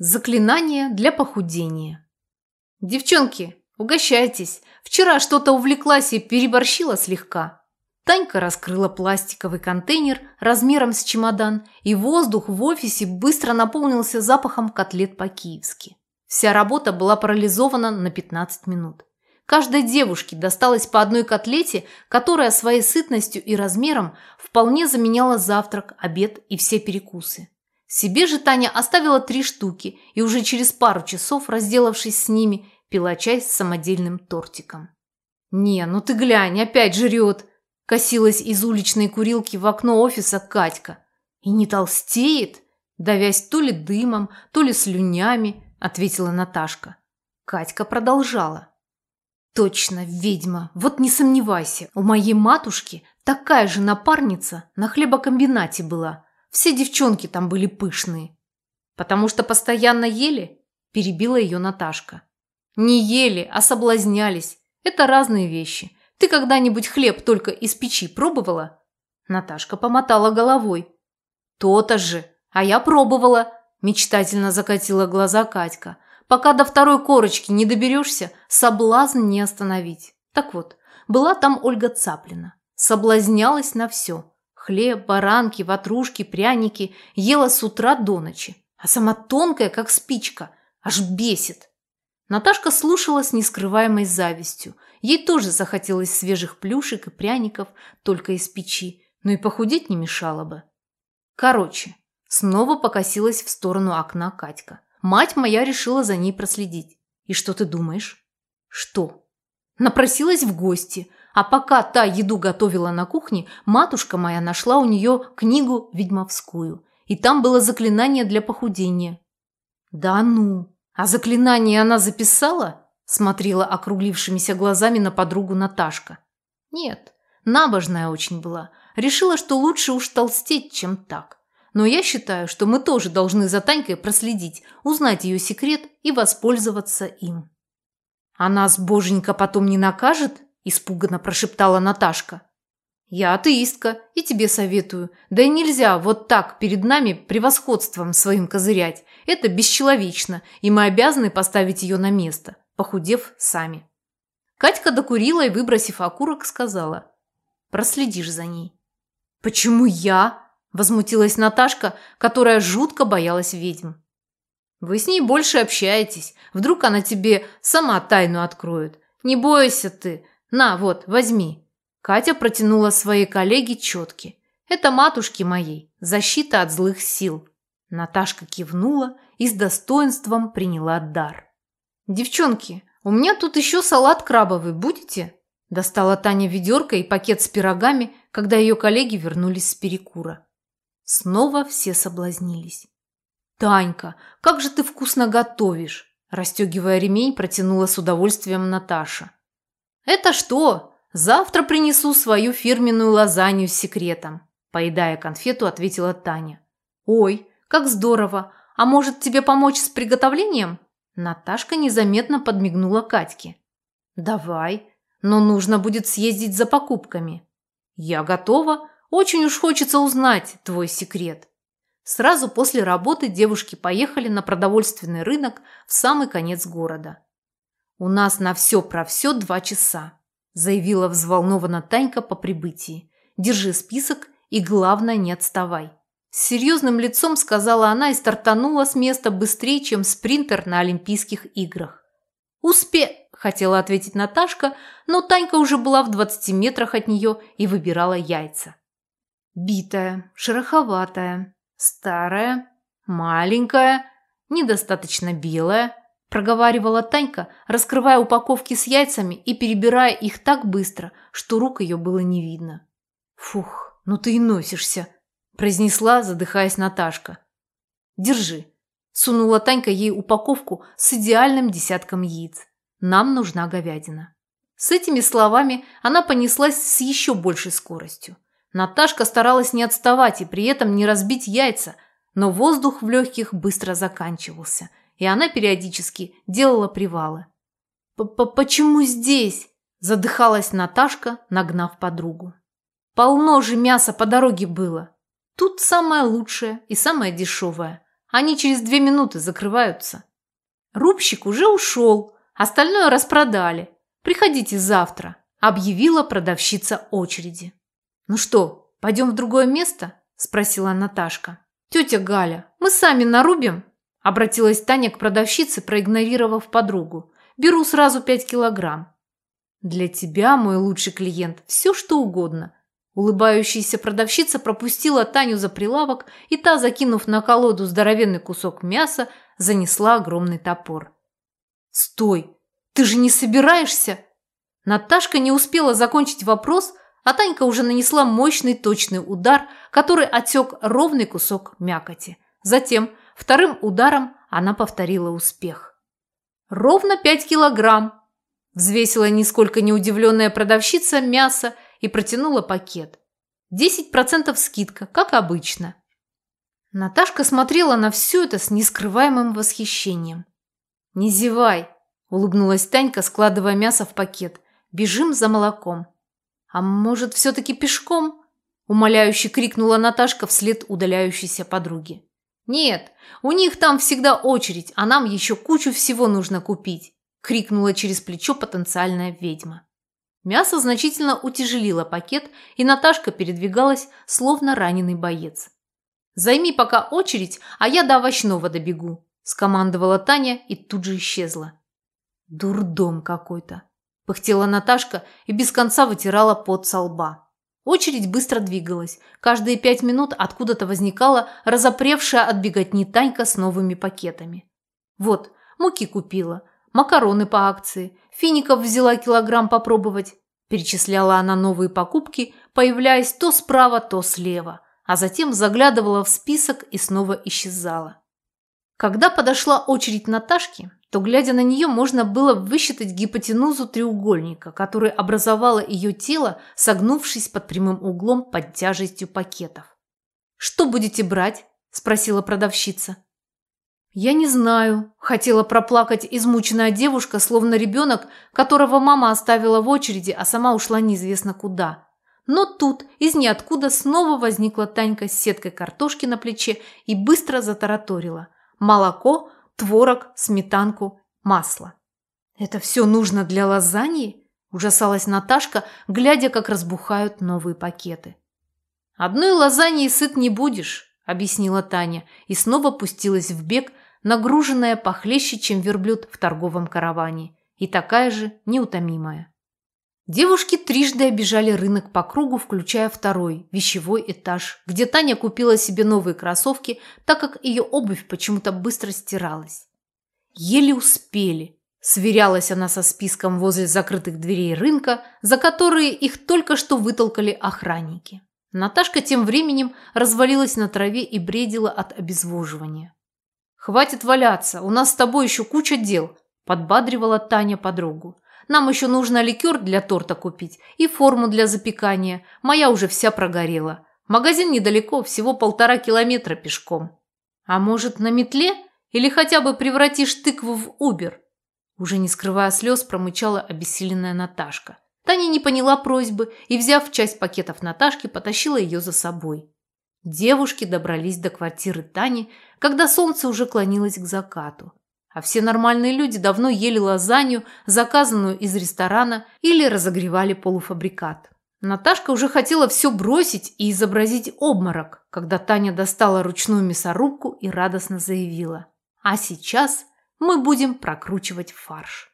Заклинание для похудения. Девчонки, угощайтесь. Вчера что-то увлеклась и переборщила слегка. Танька раскрыла пластиковый контейнер размером с чемодан, и воздух в офисе быстро наполнился запахом котлет по-киевски. Вся работа была парализована на 15 минут. Каждой девушке досталось по одной котлете, которая своей сытностью и размером вполне заменяла завтрак, обед и все перекусы. Себе же Таня оставила три штуки и уже через пару часов, разделавшись с ними, пила чай с самодельным тортиком. «Не, ну ты глянь, опять жрет!» – косилась из уличной курилки в окно офиса Катька. «И не толстеет?» – давясь то ли дымом, то ли слюнями, – ответила Наташка. Катька продолжала. «Точно, ведьма, вот не сомневайся, у моей матушки такая же напарница на хлебокомбинате была». Все девчонки там были пышные. Потому что постоянно ели? Перебила ее Наташка. Не ели, а соблазнялись. Это разные вещи. Ты когда-нибудь хлеб только из печи пробовала? Наташка помотала головой. То-то же. А я пробовала. Мечтательно закатила глаза Катька. Пока до второй корочки не доберешься, соблазн не остановить. Так вот, была там Ольга Цаплина. Соблазнялась на все. Хлеб, баранки, ватрушки, пряники ела с утра до ночи, а сама тонкая, как спичка, аж бесит. Наташка слушала с нескрываемой завистью. Ей тоже захотелось свежих плюшек и пряников, только из печи, но и похудеть не мешало бы. Короче, снова покосилась в сторону окна Катька. Мать моя решила за ней проследить. И что ты думаешь? Что? Напросилась в гости, а пока та еду готовила на кухне, матушка моя нашла у нее книгу ведьмовскую. И там было заклинание для похудения. «Да ну! А заклинание она записала?» Смотрела округлившимися глазами на подругу Наташка. «Нет, набожная очень была. Решила, что лучше уж толстеть, чем так. Но я считаю, что мы тоже должны за Танькой проследить, узнать ее секрет и воспользоваться им». «А нас боженька потом не накажет?» Испуганно прошептала Наташка. «Я атеистка и тебе советую. Да и нельзя вот так перед нами превосходством своим козырять. Это бесчеловечно, и мы обязаны поставить ее на место, похудев сами». Катька докурила и, выбросив окурок, сказала. «Проследишь за ней». «Почему я?» – возмутилась Наташка, которая жутко боялась ведьм. «Вы с ней больше общаетесь. Вдруг она тебе сама тайну откроет. Не бойся ты, «На, вот, возьми». Катя протянула своей коллеге четки. «Это матушки моей, защита от злых сил». Наташка кивнула и с достоинством приняла дар. «Девчонки, у меня тут еще салат крабовый, будете?» Достала Таня ведерко и пакет с пирогами, когда ее коллеги вернулись с перекура. Снова все соблазнились. «Танька, как же ты вкусно готовишь!» Растегивая ремень, протянула с удовольствием Наташа. «Это что? Завтра принесу свою фирменную лазанью с секретом», поедая конфету, ответила Таня. «Ой, как здорово! А может, тебе помочь с приготовлением?» Наташка незаметно подмигнула Катьке. «Давай, но нужно будет съездить за покупками». «Я готова. Очень уж хочется узнать твой секрет». Сразу после работы девушки поехали на продовольственный рынок в самый конец города. «У нас на все про все два часа», – заявила взволнованно Танька по прибытии. «Держи список и, главное, не отставай». С серьезным лицом сказала она и стартанула с места быстрее, чем спринтер на Олимпийских играх. «Успе...» – хотела ответить Наташка, но Танька уже была в 20 метрах от нее и выбирала яйца. Битая, шероховатая, старая, маленькая, недостаточно белая – проговаривала Танька, раскрывая упаковки с яйцами и перебирая их так быстро, что рук ее было не видно. «Фух, ну ты и носишься», – произнесла, задыхаясь Наташка. «Держи», – сунула Танька ей упаковку с идеальным десятком яиц. «Нам нужна говядина». С этими словами она понеслась с еще большей скоростью. Наташка старалась не отставать и при этом не разбить яйца, но воздух в легких быстро заканчивался – и она периодически делала привалы. «Почему здесь?» – задыхалась Наташка, нагнав подругу. «Полно же мяса по дороге было. Тут самое лучшее и самое дешевое. Они через две минуты закрываются. Рубщик уже ушел, остальное распродали. Приходите завтра, объявила продавщица очереди. Ну что, пойдем в другое место? Спросила Наташка. Тетя Галя, мы сами нарубим? Обратилась Таня к продавщице, проигнорировав подругу. Беру сразу пять килограмм. Для тебя, мой лучший клиент, все что угодно. Улыбающаяся продавщица пропустила Таню за прилавок, и та, закинув на колоду здоровенный кусок мяса, занесла огромный топор. «Стой! Ты же не собираешься?» Наташка не успела закончить вопрос, а Танька уже нанесла мощный точный удар, который отсек ровный кусок мякоти. Затем вторым ударом она повторила успех. «Ровно пять килограмм!» Взвесила нисколько не удивленная продавщица мясо и протянула пакет. Десять процентов скидка, как обычно. Наташка смотрела на все это с нескрываемым восхищением. «Не зевай!» – улыбнулась Танька, складывая мясо в пакет. «Бежим за молоком». «А может, все-таки пешком?» – умоляюще крикнула Наташка вслед удаляющейся подруге. «Нет, у них там всегда очередь, а нам еще кучу всего нужно купить», – крикнула через плечо потенциальная ведьма. Мясо значительно утяжелило пакет, и Наташка передвигалась, словно раненый боец. «Займи пока очередь, а я до овощного добегу», – скомандовала Таня и тут же исчезла. «Дурдом какой-то», – пыхтела Наташка и без конца вытирала пот со лба. Очередь быстро двигалась. Каждые пять минут откуда-то возникала разопревшая от беготни Танька с новыми пакетами. Вот, муки купила, макароны по акции, фиников взяла килограмм попробовать. Перечисляла она новые покупки, появляясь то справа, то слева – а затем заглядывала в список и снова исчезала. Когда подошла очередь Наташки, то, глядя на нее, можно было высчитать гипотенузу треугольника, который образовало ее тело, согнувшись под прямым углом под тяжестью пакетов. «Что будете брать?» – спросила продавщица. «Я не знаю», – хотела проплакать измученная девушка, словно ребенок, которого мама оставила в очереди, а сама ушла неизвестно куда. Но тут из ниоткуда снова возникла Танька с сеткой картошки на плече и быстро затараторила. Молоко, творог, сметанку, масло. «Это все нужно для лазаньи?» – ужасалась Наташка, глядя, как разбухают новые пакеты. «Одной лазаньей сыт не будешь», – объяснила Таня и снова пустилась в бег, нагруженная похлеще, чем верблюд в торговом караване, и такая же неутомимая. Девушки трижды обижали рынок по кругу, включая второй, вещевой этаж, где Таня купила себе новые кроссовки, так как ее обувь почему-то быстро стиралась. Еле успели. Сверялась она со списком возле закрытых дверей рынка, за которые их только что вытолкали охранники. Наташка тем временем развалилась на траве и бредила от обезвоживания. «Хватит валяться, у нас с тобой еще куча дел», – подбадривала Таня подругу. Нам еще нужно ликер для торта купить и форму для запекания. Моя уже вся прогорела. Магазин недалеко, всего полтора километра пешком. А может, на метле? Или хотя бы превратишь тыкву в Убер?» Уже не скрывая слез, промычала обессиленная Наташка. Таня не поняла просьбы и, взяв часть пакетов Наташки, потащила ее за собой. Девушки добрались до квартиры Тани, когда солнце уже клонилось к закату. А все нормальные люди давно ели лазанью, заказанную из ресторана, или разогревали полуфабрикат. Наташка уже хотела все бросить и изобразить обморок, когда Таня достала ручную мясорубку и радостно заявила. А сейчас мы будем прокручивать фарш.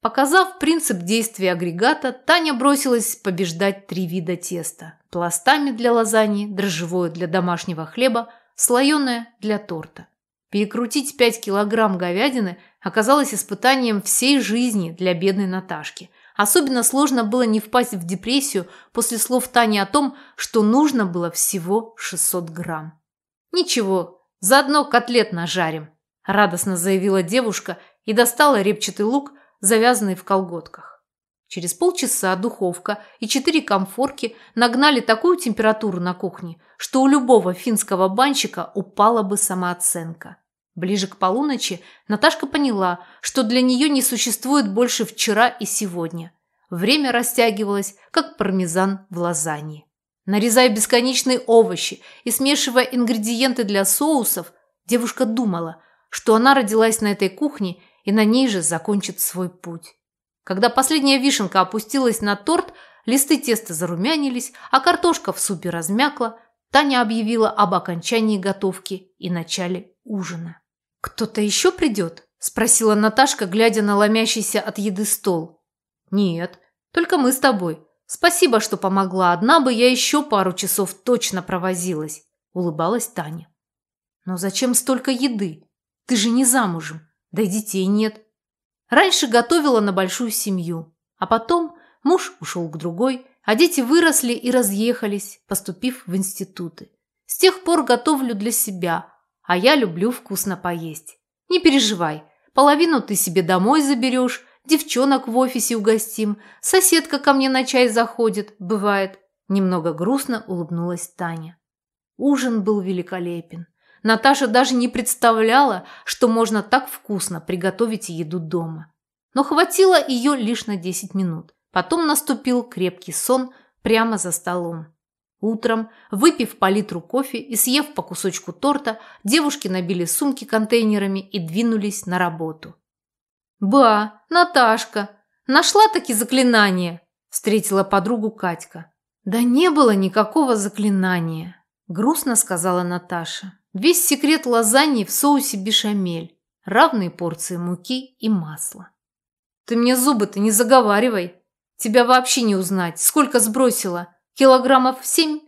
Показав принцип действия агрегата, Таня бросилась побеждать три вида теста. Пластами для лазаньи, дрожжевое для домашнего хлеба, слоеное для торта. Перекрутить 5 килограмм говядины оказалось испытанием всей жизни для бедной Наташки. Особенно сложно было не впасть в депрессию после слов Тани о том, что нужно было всего 600 грамм. «Ничего, заодно котлет нажарим», – радостно заявила девушка и достала репчатый лук, завязанный в колготках. Через полчаса духовка и четыре комфорки нагнали такую температуру на кухне, что у любого финского банщика упала бы самооценка. Ближе к полуночи Наташка поняла, что для нее не существует больше вчера и сегодня. Время растягивалось, как пармезан в лазанье. Нарезая бесконечные овощи и смешивая ингредиенты для соусов, Девушка думала, что она родилась на этой кухне и на ней же закончит свой путь. Когда последняя вишенка опустилась на торт, листы теста зарумянились, а картошка в супе размякла, Таня объявила об окончании готовки и начале ужина. «Кто-то еще придет?» – спросила Наташка, глядя на ломящийся от еды стол. «Нет, только мы с тобой. Спасибо, что помогла. Одна бы я еще пару часов точно провозилась», – улыбалась Таня. «Но зачем столько еды? Ты же не замужем, да и детей нет». Раньше готовила на большую семью, а потом муж ушел к другой, а дети выросли и разъехались, поступив в институты. С тех пор готовлю для себя, а я люблю вкусно поесть. Не переживай, половину ты себе домой заберешь, девчонок в офисе угостим, соседка ко мне на чай заходит, бывает. Немного грустно улыбнулась Таня. Ужин был великолепен. Наташа даже не представляла, что можно так вкусно приготовить еду дома. Но хватило ее лишь на 10 минут. Потом наступил крепкий сон прямо за столом. Утром, выпив по литру кофе и съев по кусочку торта, девушки набили сумки контейнерами и двинулись на работу. «Ба, Наташка, нашла-таки заклинание!» – встретила подругу Катька. «Да не было никакого заклинания», – грустно сказала Наташа. «Весь секрет лазаньи в соусе бешамель, равные порции муки и масла». «Ты мне зубы-то не заговаривай!» Тебя вообще не узнать. Сколько сбросила? Килограммов семь?»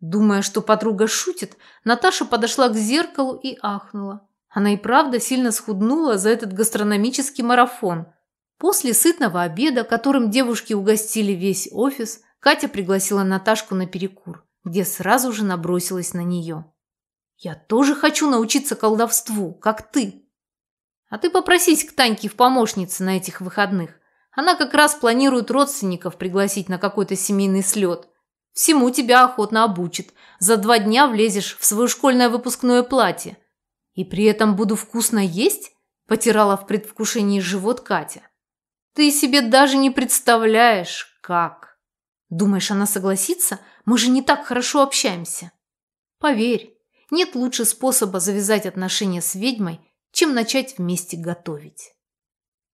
Думая, что подруга шутит, Наташа подошла к зеркалу и ахнула. Она и правда сильно схуднула за этот гастрономический марафон. После сытного обеда, которым девушки угостили весь офис, Катя пригласила Наташку на перекур, где сразу же набросилась на нее. «Я тоже хочу научиться колдовству, как ты. А ты попросись к Таньке в помощнице на этих выходных. Она как раз планирует родственников пригласить на какой-то семейный слет. Всему тебя охотно обучит. За два дня влезешь в свое школьное выпускное платье. И при этом буду вкусно есть?» – потирала в предвкушении живот Катя. «Ты себе даже не представляешь, как!» «Думаешь, она согласится? Мы же не так хорошо общаемся!» «Поверь, нет лучше способа завязать отношения с ведьмой, чем начать вместе готовить».